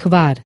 kvar